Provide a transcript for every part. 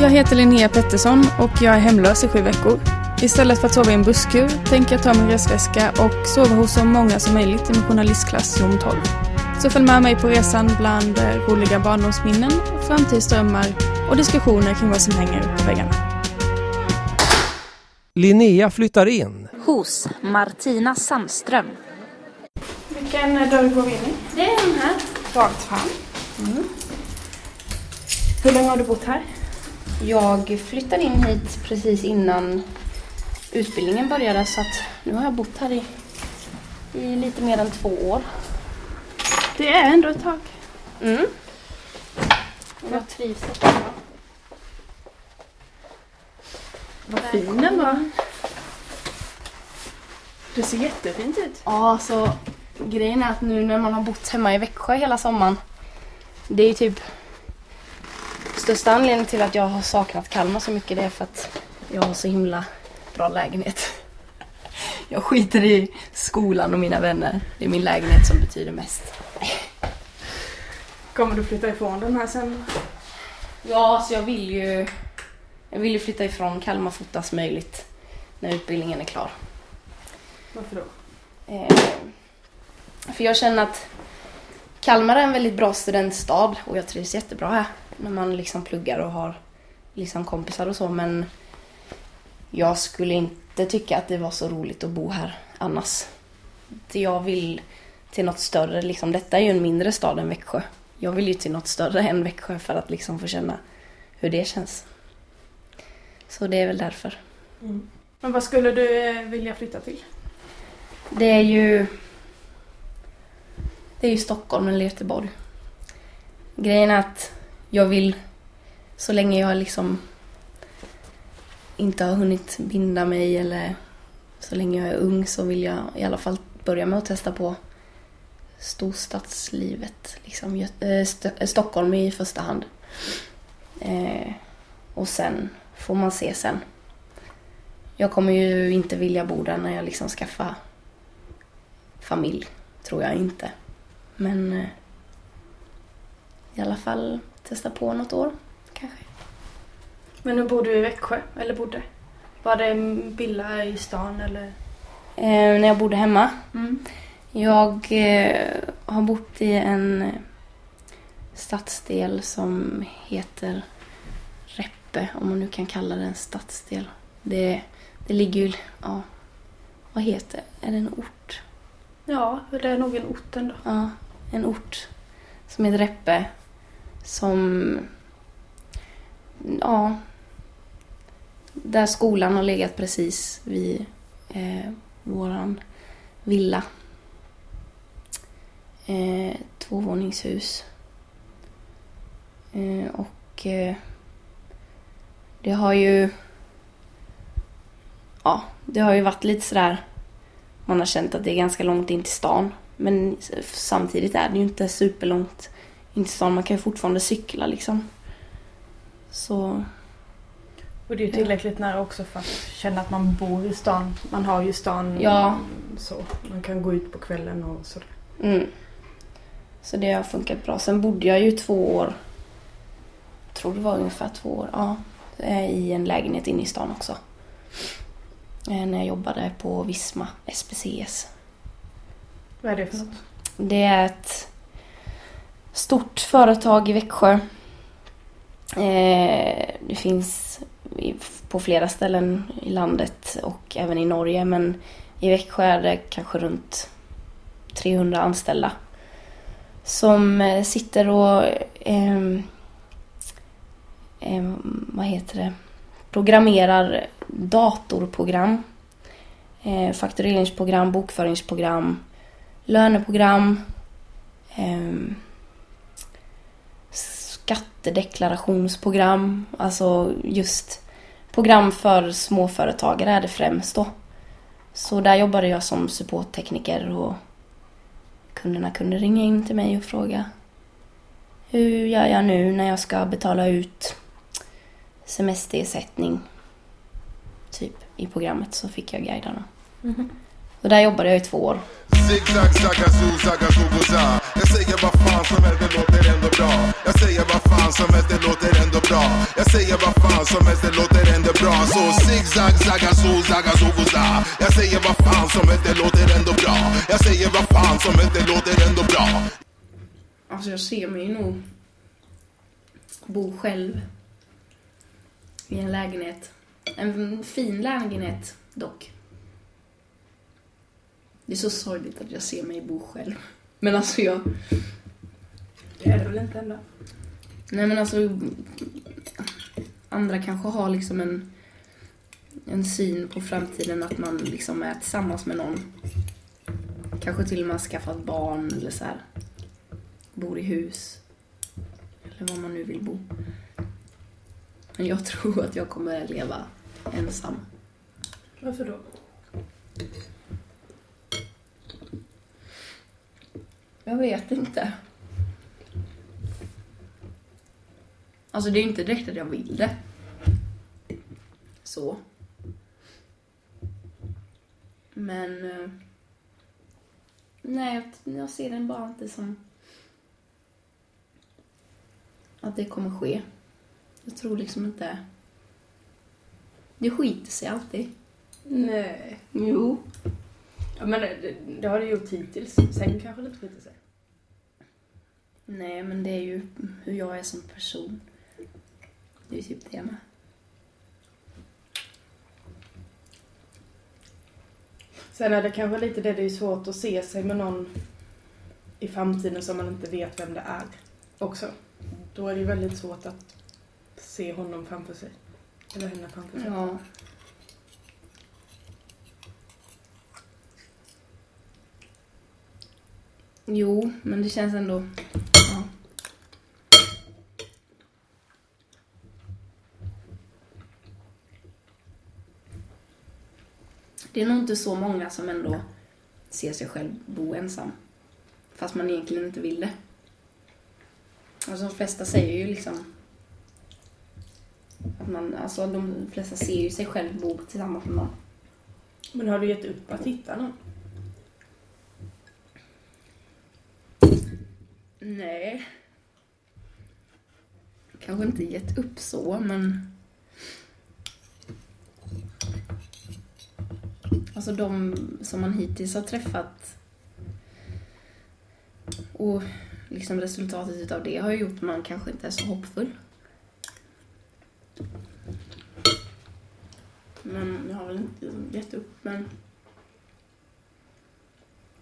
Jag heter Linnea Pettersson och jag är hemlös i sju veckor. Istället för att sova i en busskur tänker jag ta min resväska och sova hos så många som möjligt i min journalistklass rum 12. Så följ med mig på resan bland eh, roliga barndomsminnen, framtidsdrömmar och diskussioner kring vad som hänger på väggarna. Linnea flyttar in. Hos Martina Sandström. Vilken dörr går vi in i? Det är den här. Rakt fram. Mm. Hur länge har du bott här? Jag flyttade in hit precis innan utbildningen började så att nu har jag bott här i, i lite mer än två år. Det är ändå ett tag. Mm. Och jag trivs jättebra. Vad fin den var. Det ser jättefint ut. Ja, så grejen är att nu när man har bott hemma i Växjö hela sommaren. Det är ju typ största anledningen till att jag har saknat Kalmar så mycket det är för att jag har så himla bra lägenhet. Jag skiter i skolan och mina vänner. Det är min lägenhet som betyder mest. Kommer du flytta ifrån den här sen? Ja, så jag vill ju jag vill ju flytta ifrån Kalmar fortast möjligt när utbildningen är klar. Varför då? Eh, för jag känner att Kalmar är en väldigt bra studentstad och jag trivs jättebra här när man liksom pluggar och har liksom kompisar och så men jag skulle inte tycka att det var så roligt att bo här annars. Jag vill till något större, liksom, detta är ju en mindre stad än Växjö. Jag vill ju till något större än Växjö för att liksom få känna hur det känns. Så det är väl därför. Men vad skulle du eh, vilja flytta till? Det är ju... Det är ju Stockholm eller Göteborg. Grejen är att jag vill, så länge jag liksom inte har hunnit binda mig eller så länge jag är ung så vill jag i alla fall börja med att testa på storstadslivet. Liksom, eh, St- eh, Stockholm i första hand. Eh, och sen får man se sen. Jag kommer ju inte vilja bo där när jag liksom skaffar familj, tror jag inte. Men eh, i alla fall testa på något år, kanske. Men nu bor du i Växjö, eller bodde? Var det en villa i stan eller? Eh, när jag bodde hemma. Mm. Jag eh, har bott i en eh, stadsdel som heter Reppe, om man nu kan kalla det en stadsdel. Det, det ligger ju, ja, vad heter det? Är det en ort? Ja, det är nog en ort ändå. Ja, en ort som heter Reppe. Som... Ja. Där skolan har legat precis vid eh, våran villa. Eh, tvåvåningshus. Eh, och eh, det har ju... Ja, det har ju varit lite sådär man har känt att det är ganska långt in till stan. Men samtidigt är det ju inte superlångt in till stan. Man kan ju fortfarande cykla liksom. Så Och det är ju tillräckligt nära också för att känna att man bor i stan. Man har ju stan Ja. så. Man kan gå ut på kvällen och sådär. Mm. Så det har funkat bra. Sen bodde jag ju två år, jag tror det var ungefär två år, ja, eh, i en lägenhet inne i stan också. Eh, När jag jobbade på Visma, SPCS. Vad är det för något? Det är ett stort företag i Växjö. Eh, Det finns i- på flera ställen i landet och även i Norge men i Växjö är det kanske runt 300 anställda som eh, sitter och eh, eh, vad heter det? programmerar datorprogram, eh, faktureringsprogram, bokföringsprogram, löneprogram, Eh, skattedeklarationsprogram, alltså just program för småföretagare är det främst då. Så där jobbade jag som supporttekniker och kunderna kunde ringa in till mig och fråga hur gör jag nu när jag ska betala ut semesterersättning typ i programmet så fick jag guida dem. Och där jobbade jag i två år. Zigzag, zagga, zoo, zagga, zoo, za. Jag säger vad fan som helst, det låter ändå bra. Jag säger vad fan som helst, det låter ändå bra. Jag säger vad fan som helst, det låter ändå bra. Så zigzag, zagga, so, zagga, so, za. Jag säger vad fan som helst, det låter ändå bra. Jag säger vad fan som helst, det låter ändå bra. Alltså jag ser mig nog bo själv i en lägenhet. En fin lägenhet dock. Det är så sorgligt att jag ser mig bo själv. Men alltså jag... Det är det väl inte ändå? Nej men alltså... Andra kanske har liksom en, en syn på framtiden att man liksom är tillsammans med någon. Kanske till och med har skaffat barn eller så här. Bor i hus. Eller var man nu vill bo. Men jag tror att jag kommer leva ensam. Varför då? Jag vet inte. Alltså det är ju inte direkt att jag vill det. Så. Men... eh, Nej, jag, jag ser den bara inte som... Att det kommer ske. Jag tror liksom inte... Det skiter sig alltid. Nej. Jo. Ja, men det, det har det gjort hittills. Sen kanske det inte skiter sig. Nej, men det är ju hur jag är som person. Det är ju typ det med. Sen är det kanske lite det, det är svårt att se sig med någon i framtiden som man inte vet vem det är också. Då är det ju väldigt svårt att se honom framför sig. Eller henne framför sig. Ja. Jo, men det känns ändå... Ja. Det är nog inte så många som ändå ser sig själv bo ensam. Fast man egentligen inte vill det. Alltså de flesta säger ju liksom att man, alltså de flesta ser ju sig själv bo tillsammans med någon. Men har du gett upp att hitta någon? Nej. Kanske inte gett upp så, men... Alltså de som man hittills har träffat och liksom resultatet utav det har ju gjort att man kanske inte är så hoppfull. Men jag har väl inte liksom gett upp, men...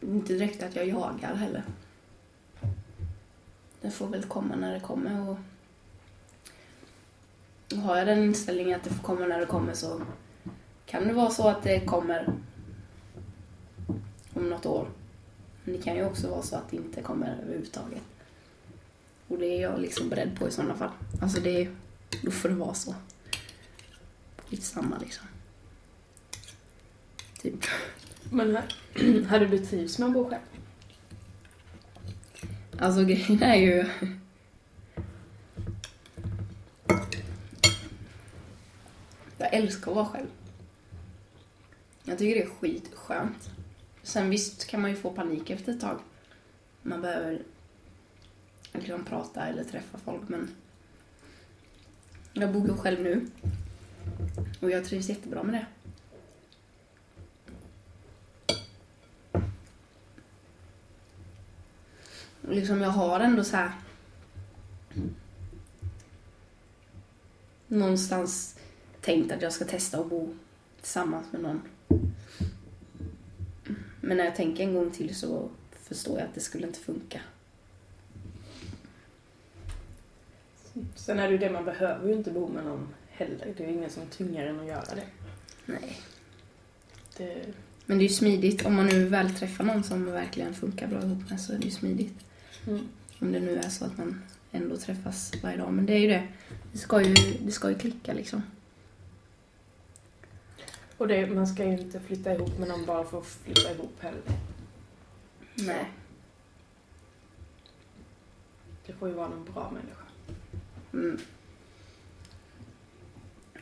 Inte direkt att jag jagar heller. Det får väl komma när det kommer och och har jag den inställningen att det får komma när det kommer så kan det vara så att det kommer om något år. Men det kan ju också vara så att det inte kommer överhuvudtaget. Och det är jag liksom beredd på i sådana fall. Alltså det, då får det vara så. Lite samma liksom. Typ. Men här- hade du trivs med att bo själv? Alltså grejen är ju... Jag älskar att vara själv. Jag tycker det är skitskönt. Sen visst kan man ju få panik efter ett tag. Man behöver liksom prata eller träffa folk men... Jag bor ju själv nu. Och jag trivs jättebra med det. liksom jag har ändå så här någonstans tänkt att jag ska testa att bo tillsammans med någon. Men när jag tänker en gång till så förstår jag att det skulle inte funka. Sen är det ju det, man behöver ju inte bo med någon heller. Det är ju ingen som tvingar en att göra det. Nej. det Men det är ju smidigt. Om man nu väl träffar någon som verkligen funkar bra ihop med så är det ju smidigt. mm. Om det nu är så att man ändå träffas varje dag. Men det är ju det. Det ska ju, det ska ju klicka liksom. Och det, man ska ju inte flytta ihop med någon bara för att flytta ihop heller. Nej. Det får ju vara någon bra människa. Mm.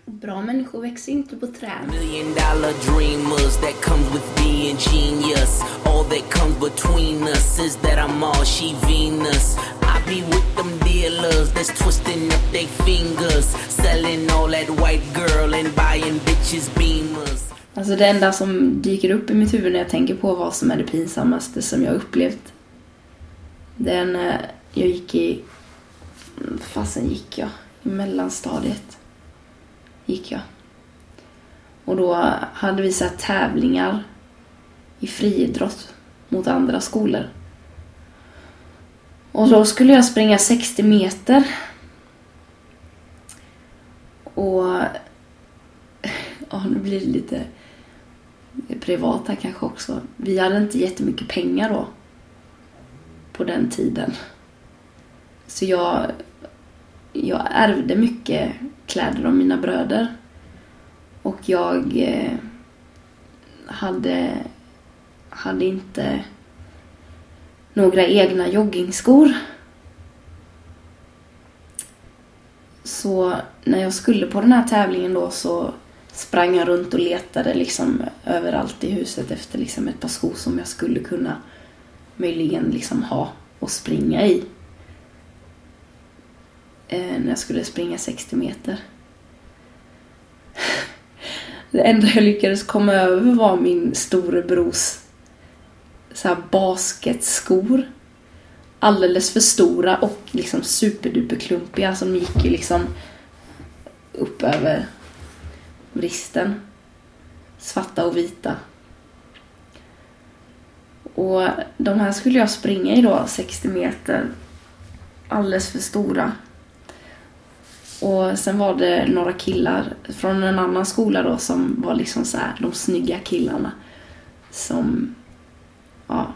Bra människor växer inte på träd. Million dollar dreamers that comes with being genius. All that comes between us is that I'm all she Venus. Be with them dealers that's twisting up their fingers, selling all that white girl and buying bitches beamers. Alltså det enda som dyker upp i mitt huvud när jag tänker på vad som är det pinsammaste som jag upplevt. Det är när jag gick i... Fasen gick jag? I mellanstadiet. Gick jag. Och då hade vi så här tävlingar i friidrott mot andra skolor. Och då skulle jag springa 60 meter. Och... Ja, nu blir det lite privat här kanske också. Vi hade inte jättemycket pengar då. På den tiden. Så jag, jag ärvde mycket kläder av mina bröder. Och jag eh, hade, hade inte några egna joggingskor. Så när jag skulle på den här tävlingen då så sprang jag runt och letade liksom överallt i huset efter liksom ett par skor som jag skulle kunna möjligen liksom ha och springa i. Eh, när jag skulle springa 60 meter. Det enda jag lyckades komma över var min storebrors så här basketskor. Alldeles för stora och liksom superduperklumpiga som gick ju liksom upp över vristen. Svarta och vita. Och de här skulle jag springa i då, 60 meter. Alldeles för stora. Och sen var det några killar från en annan skola då som var liksom så här, de snygga killarna. Som, ja,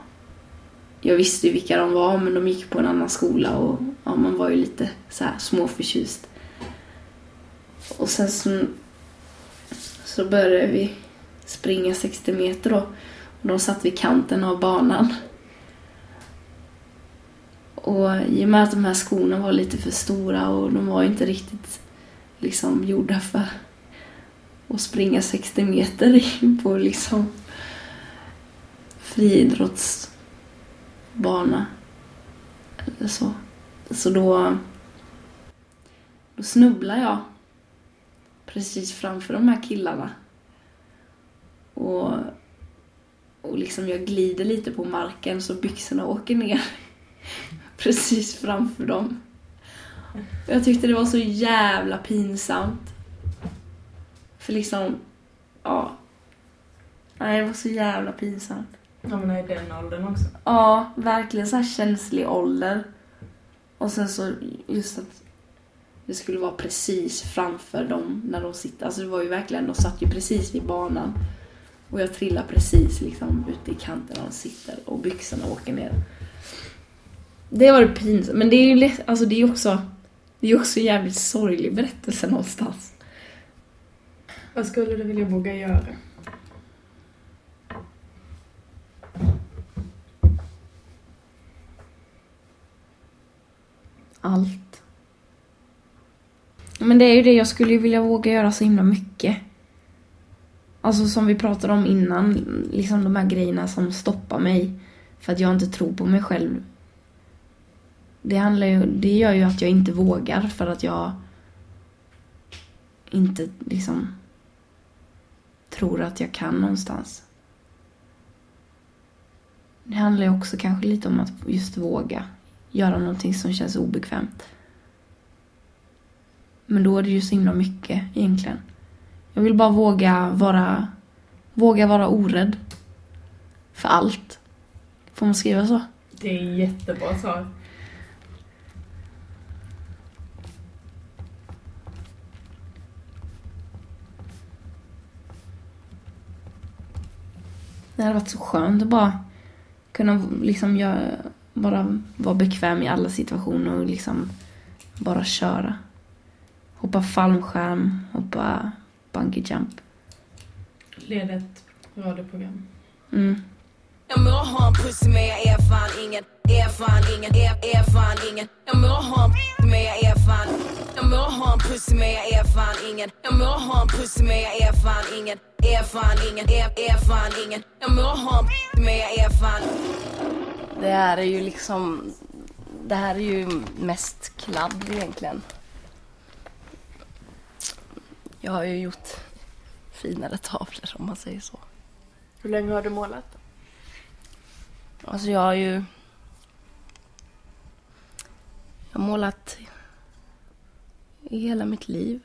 jag visste ju vilka de var men de gick på en annan skola och ja, man var ju lite så här småförtjust. Och sen så, så började vi springa 60 meter då. Och de satt vid kanten av banan. Och i och med att de här skorna var lite för stora och de var inte riktigt liksom gjorda för att springa 60 meter på liksom friidrottsbana. Eller så. Så då, då snubblar jag precis framför de här killarna. Och, och liksom jag glider lite på marken så byxorna åker ner precis framför dem. Jag tyckte det var så jävla pinsamt. För liksom, ja. Nej, det var så jävla pinsamt. Ja men i den åldern också. Ja, verkligen så här känslig ålder. Och sen så just att det skulle vara precis framför dem när de sitter. Alltså det var ju verkligen, de satt ju precis vid banan. Och jag trillar precis liksom ute i kanten när de sitter och byxorna åker ner. Det var det pinsamt. Men det är ju lätt, alltså det är också, det är också en jävligt sorglig berättelse någonstans. Vad skulle du vilja våga göra? Allt. Men det är ju det, jag skulle ju vilja våga göra så himla mycket. Alltså som vi pratade om innan, liksom de här grejerna som stoppar mig för att jag inte tror på mig själv. Det, handlar ju, det gör ju att jag inte vågar för att jag inte liksom tror att jag kan någonstans. Det handlar ju också kanske lite om att just våga göra någonting som känns obekvämt. Men då är det ju så himla mycket egentligen. Jag vill bara våga vara, våga vara orädd. För allt. Får man skriva så? Det är jättebra svar. Det hade varit så skönt att bara kunna liksom göra, bara vara bekväm i alla situationer och liksom bara köra. Hoppa fallskärm, hoppa bungee jump. Led ett radioprogram. Mm. Jag må ha en pussy men jag är fan ingen, är fan ingen, är, är fan ingen. Jag må ha en pussy men jag är fan, jag må ha en pussy men jag är fan ingen. Jag må ha en pussy men jag är fan ingen, är fan ingen, är, är fan ingen. Jag må ha en pussy men jag är fan Det här är ju liksom det här är ju mest kladd egentligen. Jag har ju gjort finare tavlor om man säger så. Hur länge har du målat? Alltså jag har ju... Jag har målat i hela mitt liv.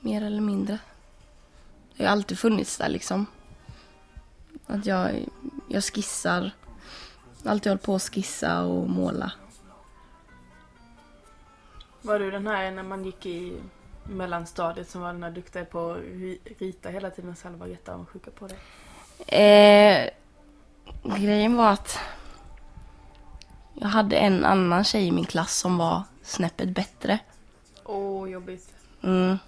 Mer eller mindre. Det har alltid funnits där liksom. Att jag, jag skissar. Alltid hållit på att skissa och måla. Var du den här när man gick i mellanstadiet som var den här duktiga på att ri- rita hela tiden så alla var jätteavundsjuka på det? Eh, grejen var att jag hade en annan tjej i min klass som var snäppet bättre. Åh, jobbigt. Mm.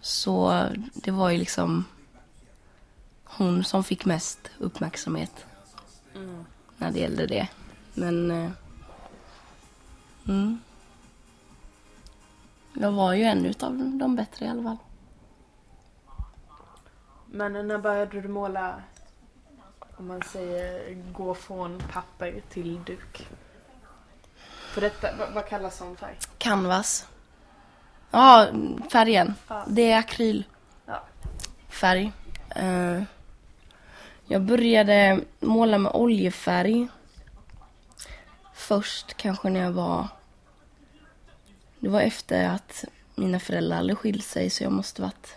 Så det var ju liksom hon som fick mest uppmärksamhet när det gällde det. Men... Eh, mm. Jag var ju en utav de bättre i alla fall. Men när började du måla, om man säger gå från papper till duk? För detta, vad, kallas sån färg? Canvas. Ja, färgen. Ja. Det är akryl. Ja. Färg. Eh, jag började måla med oljefärg. Först kanske när jag var... Det var efter att mina föräldrar hade skilt sig så jag måste varit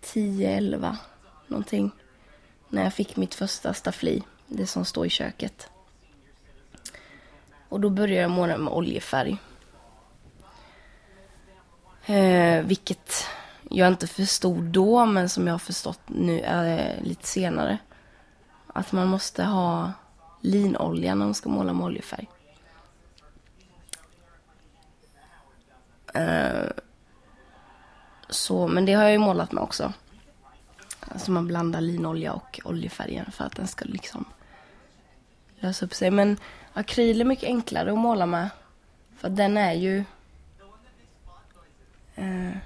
10, 11 någonting. När jag fick mitt första staffli, det som står i köket. Och då började jag måla med oljefärg. Eh, vilket jag inte förstod då, men som jag har förstått nu äh, lite senare. Att man måste ha linolja när man ska måla med oljefärg. Äh, så, men det har jag ju målat med också. Alltså man blandar linolja och oljefärgen för att den ska liksom lösa upp sig. Men akryl är mycket enklare att måla med. För den är ju... Eh,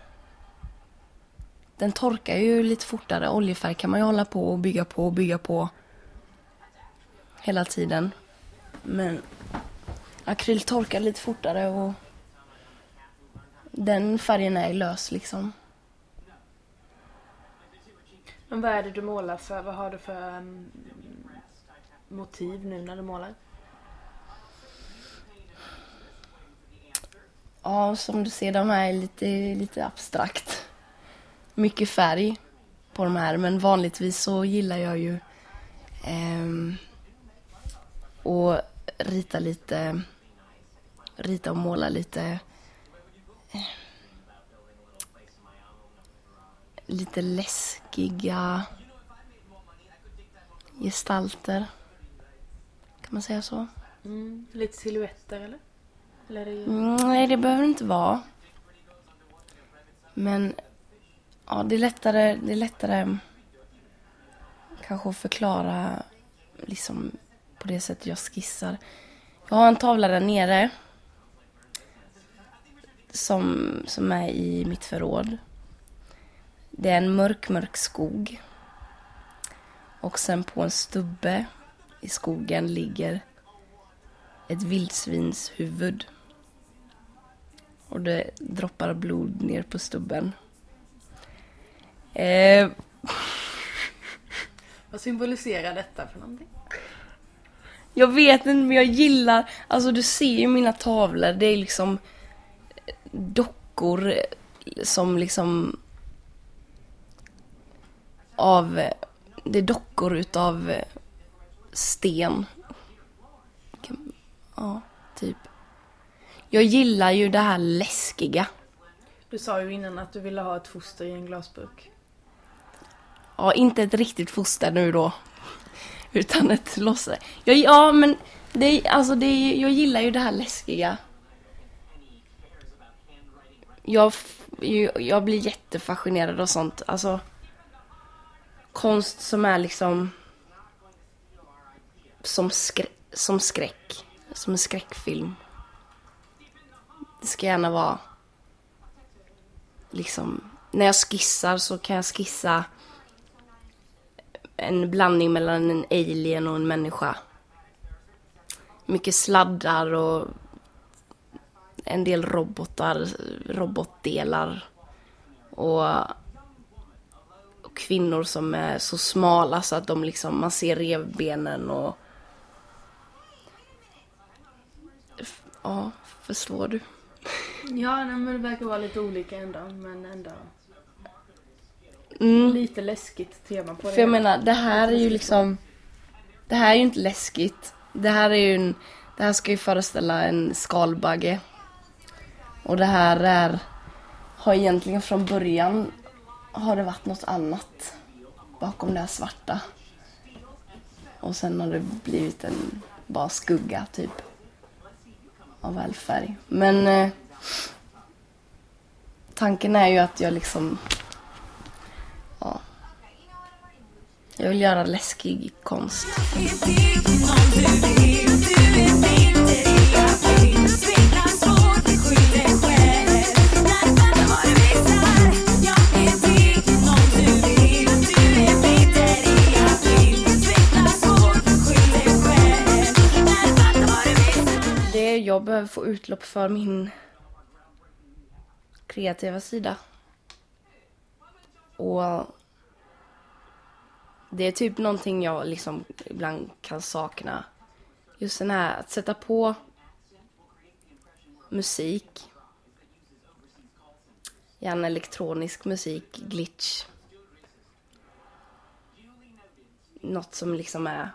den torkar ju lite fortare. Oljefärg kan man ju hålla på och bygga på och bygga på hela tiden. Men akryl torkar lite fortare och den färgen är lös liksom. Men vad är det du målar för? Vad har du för um, motiv nu när du målar? Ja, som du ser, de här är lite, lite abstrakt. Mycket färg på de här, men vanligtvis så gillar jag ju ehm, att rita lite, rita och måla lite eh, lite läskiga gestalter. Kan man säga så? Mm. Lite silhuetter eller? Eller det... Mm, nej, det behöver inte vara. Men ja, det är lättare, det är lättare mm, kanske att förklara liksom på det sättet jag skissar. Jag har en tavla där nere som, som är i mitt förråd. Det är en mörk, mörk skog. Och sen på en stubbe i skogen ligger ett vildsvins huvud. Och det droppar blod ner på stubben. Eh, Vad symboliserar detta för någonting? jag vet inte men jag gillar, alltså du ser ju mina tavlor, det är liksom dockor som liksom av, det är dockor utav sten. Ja, typ. Jag gillar ju det här läskiga. Du sa ju innan att du ville ha ett foster i en glasburk. Ja, inte ett riktigt foster nu då. Utan ett låtsas. Ja, ja, men det, alltså det, är- jag gillar ju det här läskiga. Jag, jag blir jättefascinerad av sånt. Alltså konst som är liksom som, skrä, som skräck. Som en skräckfilm. Det ska gärna vara liksom när jag skissar så kan jag skissa en blandning mellan en alien och en människa. Mycket sladdar och en del robotar, robotdelar. Och, och kvinnor som är så smala så att de liksom, man ser revbenen och... Ja, förstår du? Ja, nej, men det verkar vara lite olika ändå, men ändå Mm. lite läskigt tema på det. För jag menar, det här är ju liksom... Det här är ju inte läskigt. Det här är ju en... Det här ska ju föreställa en skalbagge. Och det här är... Har egentligen från början... Har det varit något annat bakom det här svarta. Och sen har det blivit en bara skugga typ. Av all färg. Men... Eh, tanken är ju att jag liksom... Ja. Jag vill göra läskig konst. Det jag behöver få utlopp för min kreativa sida. Och det är typ någonting jag liksom ibland kan sakna. Just den här att sätta på musik. Gärna elektronisk musik, glitch. Något som liksom är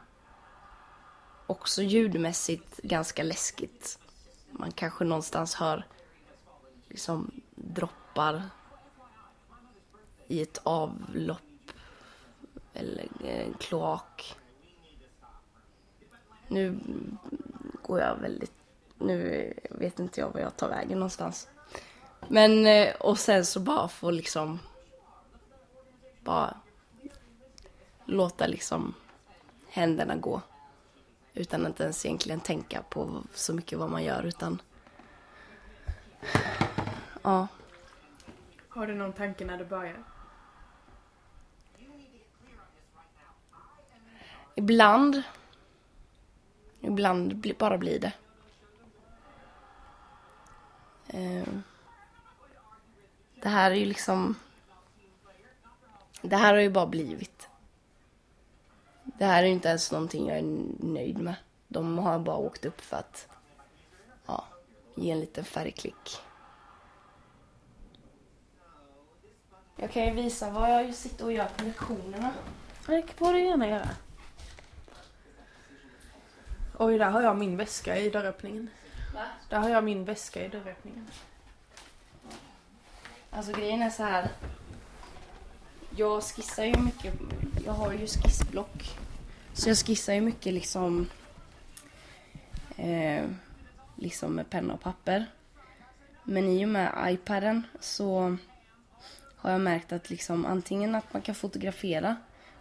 också ljudmässigt ganska läskigt. Man kanske någonstans hör liksom droppar i ett avlopp eller en kloak. Nu går jag väldigt... Nu vet inte jag var jag tar vägen någonstans. Men, eh, och sen så bara få liksom... Bara låta liksom händerna gå. Utan att ens egentligen tänka på så mycket vad man gör utan... Ja. Har du någon tanke när du börjar? Ibland. Ibland bara blir det. Eh, det här är ju liksom... Det här har ju bara blivit. Det här är ju inte ens någonting jag är nöjd med. De har bara åkt upp för att ja, ge en liten färgklick. Jag kan ju visa vad jag sitter och gör på lektionerna. Det får du gärna göra. Oj, där har jag min väska i dörröppningen. Va? Där har jag min väska i dörröppningen. Alltså grejen är så här. Jag skissar ju mycket. Jag har ju skissblock. Så jag skissar ju mycket liksom. Eh, liksom med penna och papper. Men i och med iPaden så har jag märkt att liksom antingen att man kan fotografera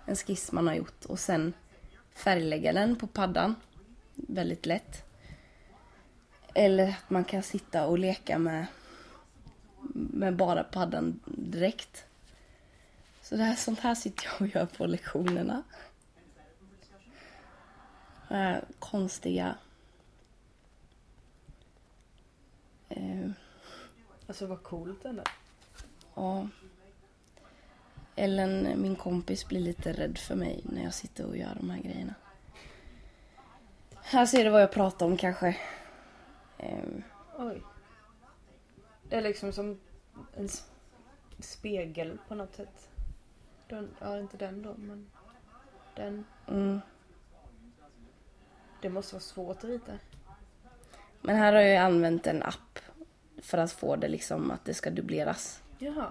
en skiss man har gjort och sen färglägga den på paddan. Väldigt lätt. Eller att man kan sitta och leka med med bara paddan direkt. Så det här, sånt här sitter jag och gör på lektionerna. Här konstiga... Eh, Alltså vad coolt ändå. ja. Ellen, min kompis, blir lite rädd för mig när jag sitter och gör de här grejerna. Här ser du vad jag pratar om kanske. Eh, Oj. Det är liksom som en spegel på något sätt. Den, ja, inte den då, men den. mm. Det måste vara svårt att rita. Men här har jag använt en app för att få det liksom att det ska dubbleras. Jaha.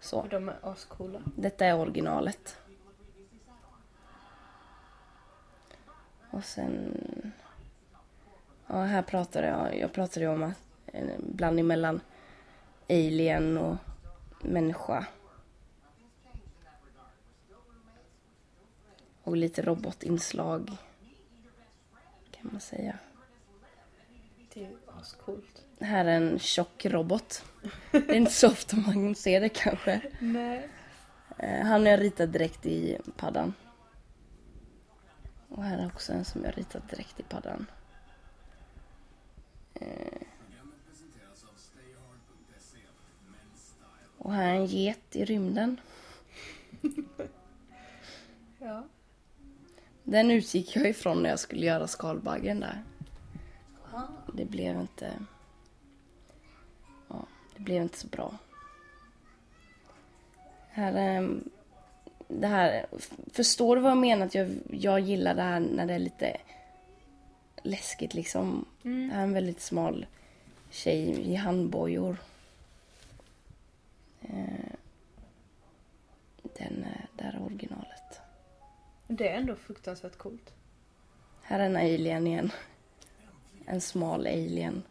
Så. Och de är ascoola. Detta är originalet. Och sen... Ja, här pratade jag, jag pratade om att en blandning mellan alien och människa. Och lite robotinslag. Kan man säga. Det är ju ascoolt. Här är en tjock robot. Det är inte så ofta man ser det kanske. Nej. Eh, Han har jag ritat direkt i paddan. Och här är också en som jag ritat direkt i paddan. Eh. Och här är en get i rymden. Ja. Den utgick jag ifrån när jag skulle göra skalbaggen där. Det blev inte... Ja, det blev inte så bra. Här, ehm, det här, förstår du vad jag menar? Att jag, jag gillar det här när det är lite läskigt liksom. Det här är en väldigt smal tjej i handbojor. Eh, Den, är- där är originalet. Det är ändå fruktansvärt coolt. Här är en alien igen. En smal alien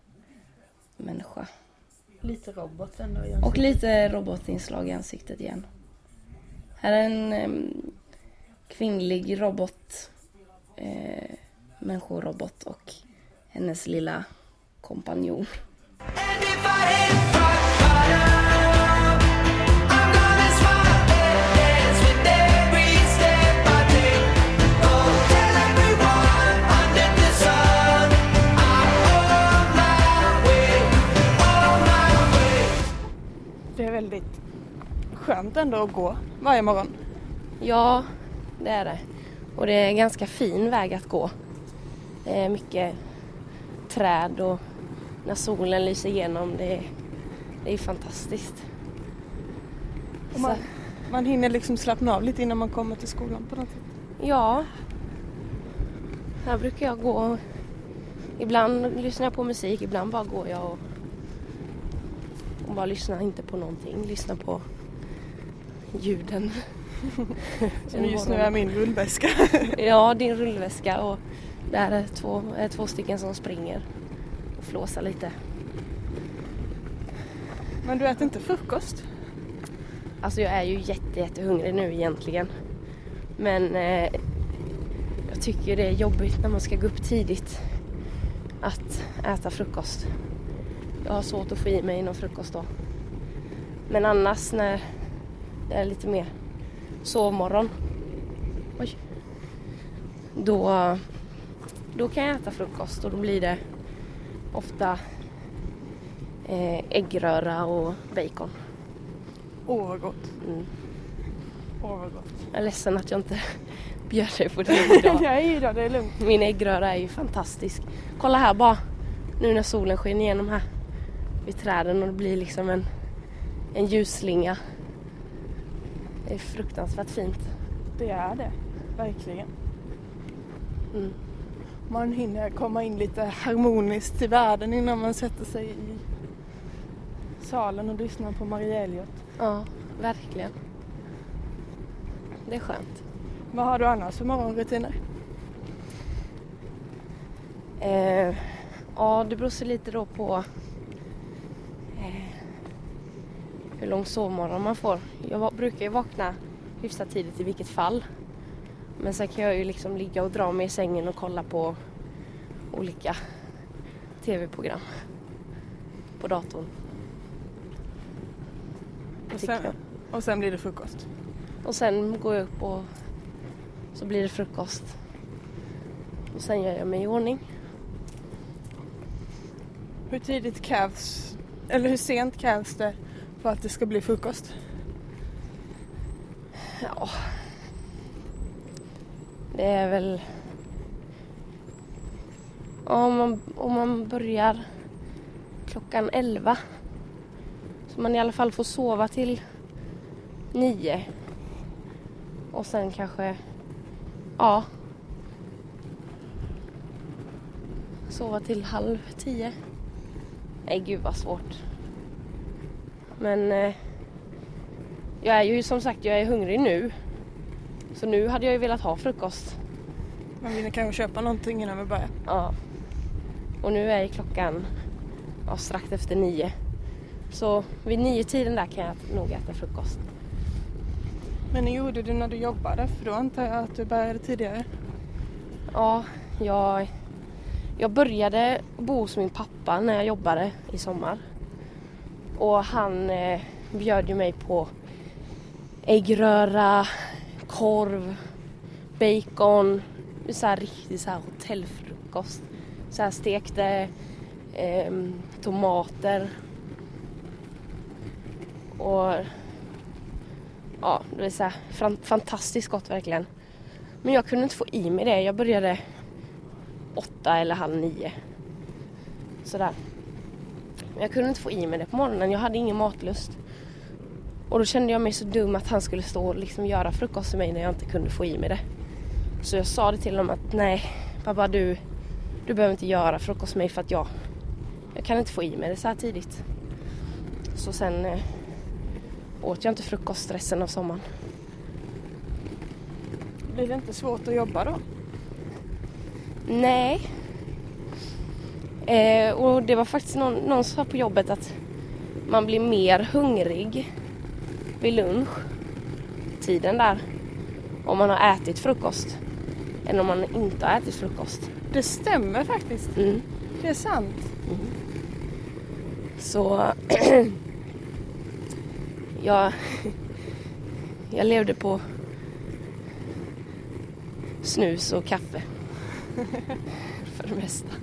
människa. Lite robot ändå. i Och lite robotinslag i ansiktet igen. Här är en em, kvinnlig robot, eh, människorobot och hennes lilla kompanjon. Det är väldigt skönt ändå att gå varje morgon. Ja, det är det. Och det är en ganska fin väg att gå. Det är mycket träd och när solen lyser igenom, det är, det är fantastiskt. Och man, man hinner liksom slappna av lite innan man kommer till skolan på något sätt. Ja. Här brukar jag gå. Ibland lyssnar jag på musik, ibland bara går jag och, och bara lyssnar inte på någonting. Lyssnar på ljuden. Som just nu är min rullväska. Ja, din rullväska och där är två, är två stycken som springer och flåsar lite. Men du äter inte frukost? Alltså jag är ju jätte, jättehungrig nu egentligen. Men eh, jag tycker det är jobbigt när man ska gå upp tidigt att äta frukost. Jag har svårt att få i mig någon frukost då. Men annars när är lite mer sovmorgon. Oj. Då, då kan jag äta frukost och då blir det ofta eh, äggröra och bacon. Åh vad gott. Mm. Åh vad gott. Jag är ledsen att jag inte bjöd dig på det idag. Nej då, det är lugnt. Min äggröra är ju fantastisk. Kolla här bara. Nu när solen skiner igenom här vid träden och det blir liksom en, en ljusslinga. Det är fruktansvärt fint. Det är det. Verkligen. Mm. Man hinner komma in lite harmoniskt i världen innan man sätter sig i salen och lyssnar på Maria Elliot. Ja, verkligen. Det är skönt. Vad har du annars för morgonrutiner? Eh, ja, det beror sig lite då på eh, hur lång sovmorgon man får. Jag brukar ju vakna hyfsat tidigt i vilket fall. Men sen kan jag ju liksom ligga och dra mig i sängen och kolla på olika tv-program på datorn. Och sen, och sen blir det frukost. Och sen går jag upp och så blir det frukost. Och sen gör jag mig i ordning. Hur tidigt krävs, eller hur sent krävs det för att det ska bli frukost? Ja. Det är väl... Om man, om man börjar klockan 11 så man i alla fall får sova till 9. Och sen kanske... Ja. Sova till halv 10. Nej, gud vad svårt. Men... Eh, jag är ju som sagt, jag är hungrig nu. Så nu hade jag ju velat ha frukost. Man vill kanske köpa någonting innan vi börjar. Ja. Och nu är klockan ja, strax efter nio. Så vid nio tiden där kan jag nog äta frukost. Men hur gjorde du när du jobbade? För då antar jag att du började tidigare. Ja, jag, jag började bo hos min pappa när jag jobbade i sommar. Och han eh, bjöd ju mig på äggröra, korv, bacon, så här riktig så här hotellfrukost. Så här stekte eh, tomater. Och ja, det var så här fantastiskt gott verkligen. Men jag kunde inte få i mig det. Jag började åtta eller halv nio. Sådär. Men jag kunde inte få i mig det på morgonen. Jag hade ingen matlust. Och då kände jag mig så dum att han skulle stå och liksom göra frukost till mig när jag inte kunde få i mig det. Så jag sa det till honom att nej pappa du, du behöver inte göra frukost till mig för att jag, jag kan inte få i mig det så här tidigt. Så sen eh, åt jag inte frukost resten av sommaren. Blir det inte svårt att jobba då? Nej. Eh, och det var faktiskt någon, någon som sa på jobbet att man blir mer hungrig vid lunch tiden där om man har ätit frukost än om man inte har ätit frukost. Det stämmer faktiskt. Mm. Det är sant. Så jag, jag levde på snus och kaffe för det mesta.